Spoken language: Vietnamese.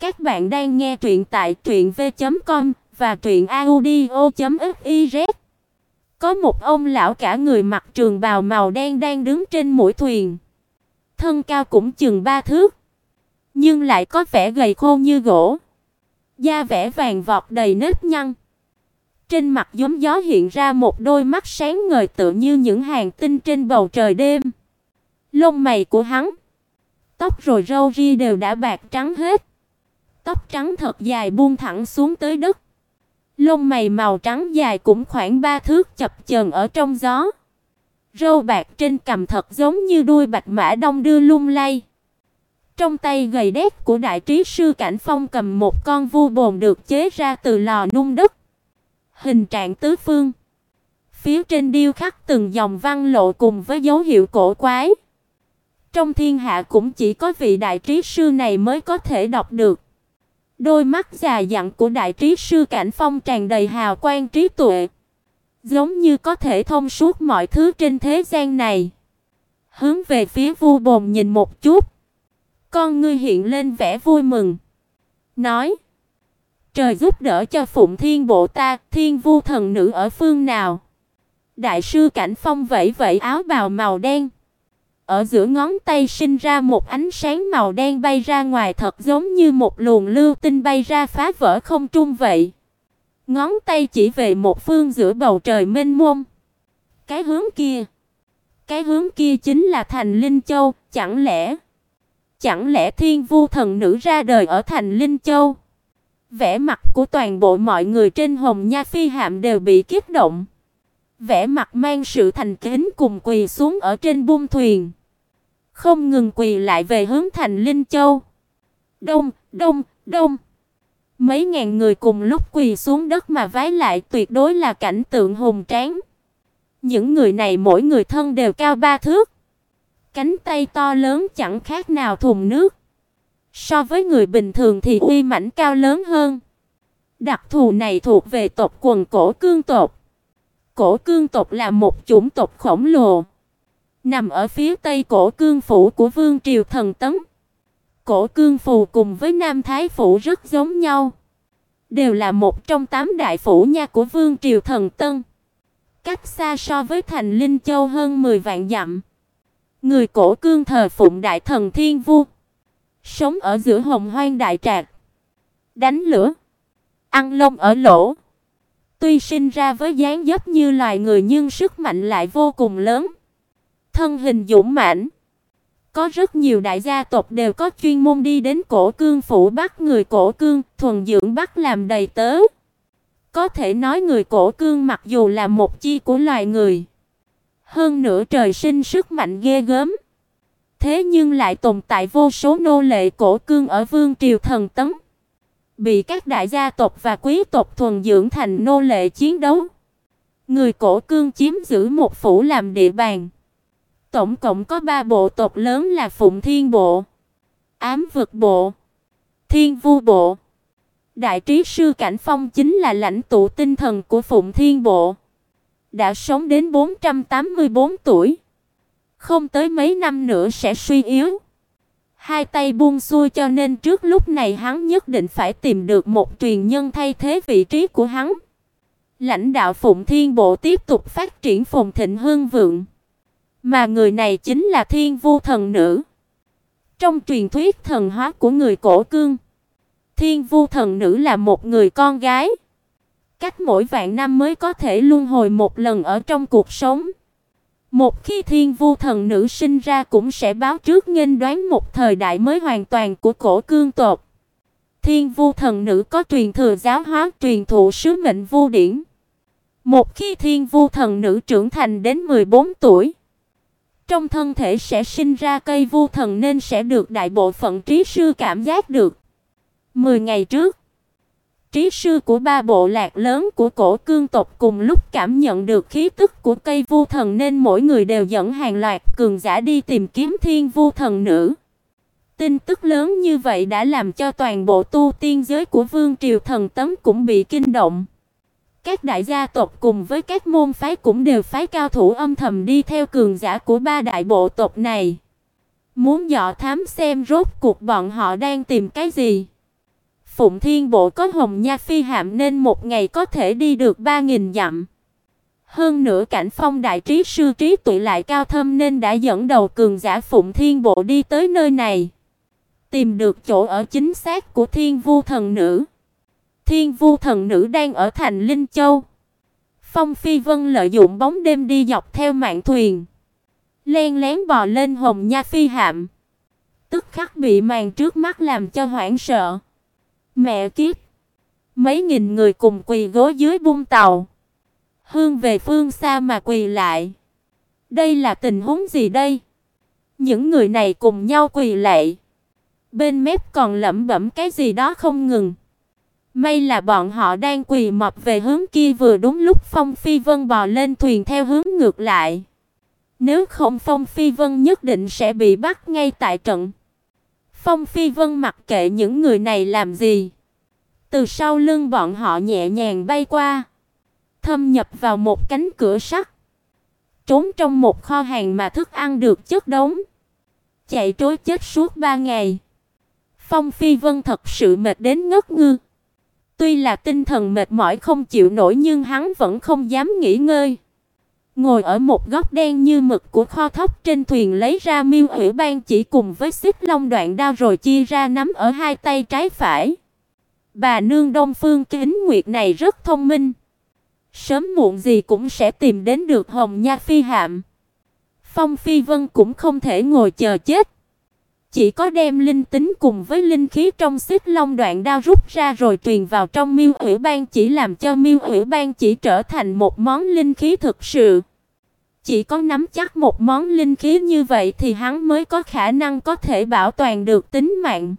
Các bạn đang nghe truyện tại truyệnv.com và truyệnaudio.fiz. Có một ông lão cả người mặc trường bào màu đen đang đứng trên mũi thuyền. Thân cao cũng chừng ba thước, nhưng lại có vẻ gầy khô như gỗ. Da vẻ vàng vọt đầy nếp nhăn. Trên mặt giống gió hiện ra một đôi mắt sáng ngời tựa như những hàng tinh trên bầu trời đêm. Lông mày của hắn, tóc rồi râu ria đều đã bạc trắng hết. Tóc trắng thật dài buông thẳng xuống tới đất. Lông mày màu trắng dài cũng khoảng ba thước chập chờn ở trong gió. Râu bạc trên cằm thật giống như đuôi bạch mã đông đưa lung lay. Trong tay gầy đét của đại trí sư Cảnh Phong cầm một con vu bồn được chế ra từ lò nung đất. Hình trạng tứ phương. Phía trên điêu khắc từng dòng văn lộ cùng với dấu hiệu cổ quái. Trong thiên hạ cũng chỉ có vị đại trí sư này mới có thể đọc được. Đôi mắt già dặn của đại trí sư Cảnh Phong tràn đầy hào quang trí tuệ, giống như có thể thông suốt mọi thứ trên thế gian này. Hướng về phía Vu Bồn nhìn một chút, con ngươi hiện lên vẻ vui mừng, nói: "Trời giúp đỡ cho Phụng Thiên Bộ ta, Thiên Vu thần nữ ở phương nào?" Đại sư Cảnh Phong vẫy vẫy áo bào màu đen, ở giữa ngón tay sinh ra một ánh sáng màu đen bay ra ngoài thật giống như một luồng lưu tinh bay ra phá vỡ không trung vậy. Ngón tay chỉ về một phương giữa bầu trời mênh mông. Cái hướng kia, cái hướng kia chính là Thành Linh Châu, chẳng lẽ chẳng lẽ Thiên Vu thần nữ ra đời ở Thành Linh Châu? Vẻ mặt của toàn bộ mọi người trên Hồng Nha Phi hạm đều bị kích động. Vẻ mặt mang sự thành kính cùng quỳ xuống ở trên bung thuyền không ngừng quỳ lại về hướng thành Linh Châu. Đông, đông, đông. Mấy ngàn người cùng lúc quỳ xuống đất mà vái lại tuyệt đối là cảnh tượng hùng tráng. Những người này mỗi người thân đều cao ba thước. Cánh tay to lớn chẳng khác nào thùng nước. So với người bình thường thì uy mãnh cao lớn hơn. Đặc thù này thuộc về tộc quần cổ cương tộc. Cổ cương tộc là một chủng tộc khổng lồ nằm ở phía tây cổ cương phủ của Vương triều thần tấn. Cổ cương phủ cùng với Nam Thái phủ rất giống nhau, đều là một trong tám đại phủ nha của Vương triều thần Tân. Cách xa so với thành Linh Châu hơn 10 vạn dặm. Người cổ cương thờ phụng đại thần Thiên Vu, sống ở giữa Hồng Hoang đại trạc, đánh lửa, ăn lông ở lỗ. Tuy sinh ra với dáng dấp như loài người nhưng sức mạnh lại vô cùng lớn thân hình dũng mãnh. Có rất nhiều đại gia tộc đều có chuyên môn đi đến cổ cương phủ bắt người cổ cương, thuần dưỡng bắt làm đầy tớ. Có thể nói người cổ cương mặc dù là một chi của loài người, hơn nữa trời sinh sức mạnh ghê gớm. Thế nhưng lại tồn tại vô số nô lệ cổ cương ở vương triều thần tấm, bị các đại gia tộc và quý tộc thuần dưỡng thành nô lệ chiến đấu. Người cổ cương chiếm giữ một phủ làm địa bàn. Tổng cộng có 3 bộ tộc lớn là Phụng Thiên Bộ, Ám Vực Bộ, Thiên Vu Bộ. Đại trí sư Cảnh Phong chính là lãnh tụ tinh thần của Phụng Thiên Bộ. Đã sống đến 484 tuổi. Không tới mấy năm nữa sẽ suy yếu. Hai tay buông xuôi cho nên trước lúc này hắn nhất định phải tìm được một truyền nhân thay thế vị trí của hắn. Lãnh đạo Phụng Thiên Bộ tiếp tục phát triển phồn thịnh hưng vượng. Mà người này chính là Thiên Vu thần nữ. Trong truyền thuyết thần hóa của người cổ cương, Thiên Vu thần nữ là một người con gái. Cách mỗi vạn năm mới có thể luân hồi một lần ở trong cuộc sống. Một khi Thiên Vu thần nữ sinh ra cũng sẽ báo trước nghênh đoán một thời đại mới hoàn toàn của cổ cương tộc. Thiên Vu thần nữ có truyền thừa giáo hóa, truyền thụ sứ mệnh vu điển. Một khi Thiên Vu thần nữ trưởng thành đến 14 tuổi, trong thân thể sẽ sinh ra cây vu thần nên sẽ được đại bộ phận trí sư cảm giác được. 10 ngày trước, trí sư của ba bộ lạc lớn của cổ cương tộc cùng lúc cảm nhận được khí tức của cây vu thần nên mỗi người đều dẫn hàng loạt cường giả đi tìm kiếm thiên vu thần nữ. Tin tức lớn như vậy đã làm cho toàn bộ tu tiên giới của vương triều thần tấm cũng bị kinh động. Các đại gia tộc cùng với các môn phái cũng đều phái cao thủ âm thầm đi theo cường giả của ba đại bộ tộc này. Muốn dò thám xem rốt cuộc bọn họ đang tìm cái gì. Phụng Thiên Bộ có Hồng Nha Phi hạm nên một ngày có thể đi được 3000 dặm. Hơn nữa cảnh phong đại trí sư trí tuệ lại cao thâm nên đã dẫn đầu cường giả Phụng Thiên Bộ đi tới nơi này. Tìm được chỗ ở chính xác của Thiên Vu thần nữ. Thiên Vu thần nữ đang ở thành Linh Châu. Phong Phi Vân lợi dụng bóng đêm đi dọc theo mạn thuyền, len lén bò lên Hồng Nha Phi hạm. Tức khắc bị màn trước mắt làm cho hoảng sợ. Mẹ kiếp. Mấy nghìn người cùng quỳ gối dưới bung tàu, hương về phương xa mà quỳ lại. Đây là tình huống gì đây? Những người này cùng nhau quỳ lạy. Bên mép còn lẩm bẩm cái gì đó không ngừng. May là bọn họ đang quỳ mọp về hướng kia vừa đúng lúc Phong Phi Vân bò lên thuyền theo hướng ngược lại. Nếu không Phong Phi Vân nhất định sẽ bị bắt ngay tại trận. Phong Phi Vân mặc kệ những người này làm gì. Từ sau lưng bọn họ nhẹ nhàng bay qua, thâm nhập vào một cánh cửa sắt, trốn trong một kho hàng mà thức ăn được chất đống. Chạy trối chết suốt ba ngày. Phong Phi Vân thật sự mệt đến ngất ngư. Tuy là tinh thần mệt mỏi không chịu nổi nhưng hắn vẫn không dám nghỉ ngơi. Ngồi ở một góc đen như mực của kho thóc trên thuyền lấy ra Miêu hủy Ban chỉ cùng với xích long đoạn đao rồi chia ra nắm ở hai tay trái phải. Bà nương Đông Phương Kính Nguyệt này rất thông minh. Sớm muộn gì cũng sẽ tìm đến được Hồng Nha Phi hạm. Phong Phi Vân cũng không thể ngồi chờ chết. Chỉ có đem linh tính cùng với linh khí trong xích long đoạn đao rút ra rồi truyền vào trong Miêu Ủy Ban chỉ làm cho Miêu Ủy Ban chỉ trở thành một món linh khí thực sự. Chỉ có nắm chắc một món linh khí như vậy thì hắn mới có khả năng có thể bảo toàn được tính mạng.